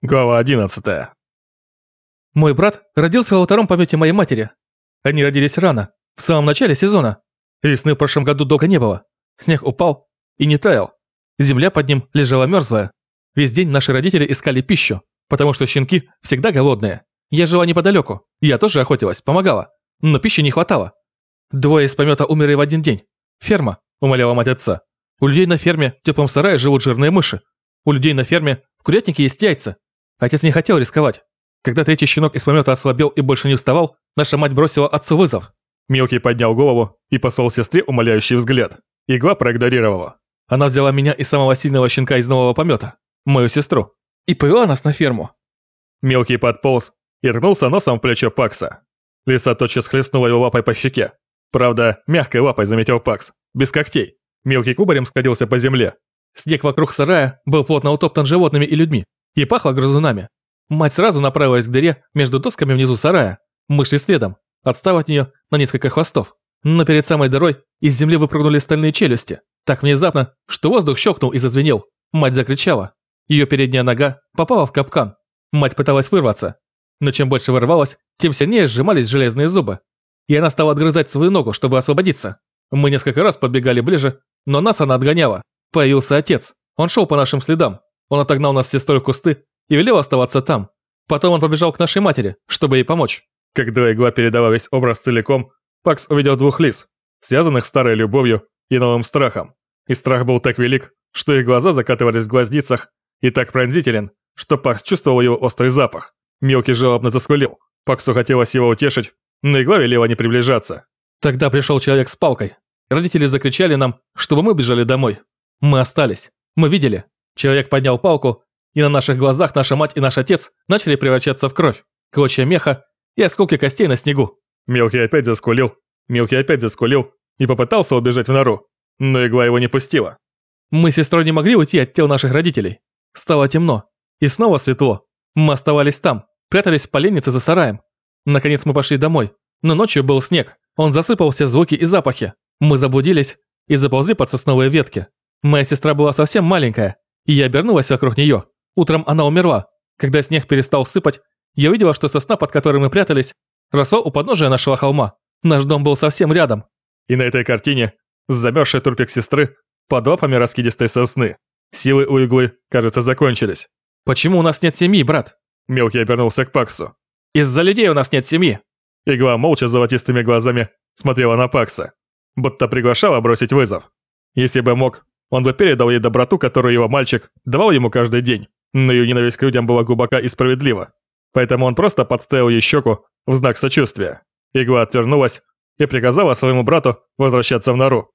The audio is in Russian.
Глава 11. Мой брат родился во втором помете моей матери. Они родились рано, в самом начале сезона. Весны в прошлом году долго не было. Снег упал и не таял. Земля под ним лежала мертвая. Весь день наши родители искали пищу, потому что щенки всегда голодные. Я жила неподалеку, я тоже охотилась, помогала. Но пищи не хватало. Двое из помета умерли в один день. Ферма, умоляла мать отца. У людей на ферме в теплом сарае живут жирные мыши. У людей на ферме в курятнике есть яйца. Отец не хотел рисковать. Когда третий щенок из помета ослабел и больше не вставал, наша мать бросила отцу вызов. Мелкий поднял голову и послал сестре умоляющий взгляд. Игла проигнорировала. Она взяла меня и самого сильного щенка из нового помета, мою сестру, и повела нас на ферму. Мелкий подполз и ткнулся носом в плечо Пакса. Лиса тотчас хлестнула его лапой по щеке. Правда, мягкой лапой заметил Пакс, без когтей. Мелкий кубарем скатился по земле. Снег вокруг сарая был плотно утоптан животными и людьми и пахло грызунами. Мать сразу направилась к дыре между досками внизу сарая. Мы шли следом, отстав от нее на несколько хвостов. Но перед самой дырой из земли выпрыгнули стальные челюсти. Так внезапно, что воздух щелкнул и зазвенел. Мать закричала. Ее передняя нога попала в капкан. Мать пыталась вырваться. Но чем больше вырвалась, тем сильнее сжимались железные зубы. И она стала отгрызать свою ногу, чтобы освободиться. Мы несколько раз подбегали ближе, но нас она отгоняла. Появился отец. Он шел по нашим следам, он отогнал нас с сестрой в кусты и велел оставаться там. Потом он побежал к нашей матери, чтобы ей помочь. Когда игла передала весь образ целиком, Пакс увидел двух лис, связанных старой любовью и новым страхом. И страх был так велик, что их глаза закатывались в глазницах, и так пронзителен, что Пакс чувствовал его острый запах. Мелкий жалобно заскулил. Паксу хотелось его утешить, но игла велела не приближаться. Тогда пришел человек с палкой. Родители закричали нам, чтобы мы бежали домой. Мы остались. Мы видели, Человек поднял палку, и на наших глазах наша мать и наш отец начали превращаться в кровь, клочья меха и осколки костей на снегу. Мелкий опять заскулил, Мелкий опять заскулил и попытался убежать в нору, но игла его не пустила. Мы с сестрой не могли уйти от тел наших родителей. Стало темно, и снова светло. Мы оставались там, прятались в поленнице за сараем. Наконец мы пошли домой, но ночью был снег, он засыпал все звуки и запахи. Мы заблудились и заползли под сосновые ветки. Моя сестра была совсем маленькая, и я обернулась вокруг нее. Утром она умерла. Когда снег перестал сыпать, я увидела, что сосна, под которой мы прятались, росла у подножия нашего холма. Наш дом был совсем рядом. И на этой картине замерзший трупик сестры под лапами раскидистой сосны. Силы у иглы, кажется, закончились. «Почему у нас нет семьи, брат?» Мелкий обернулся к Паксу. «Из-за людей у нас нет семьи». Игла молча золотистыми глазами смотрела на Пакса, будто приглашала бросить вызов. Если бы мог, он бы передал ей доброту, которую его мальчик давал ему каждый день, но ее ненависть к людям была глубока и справедлива. Поэтому он просто подставил ей щеку в знак сочувствия. Игла отвернулась и приказала своему брату возвращаться в нору.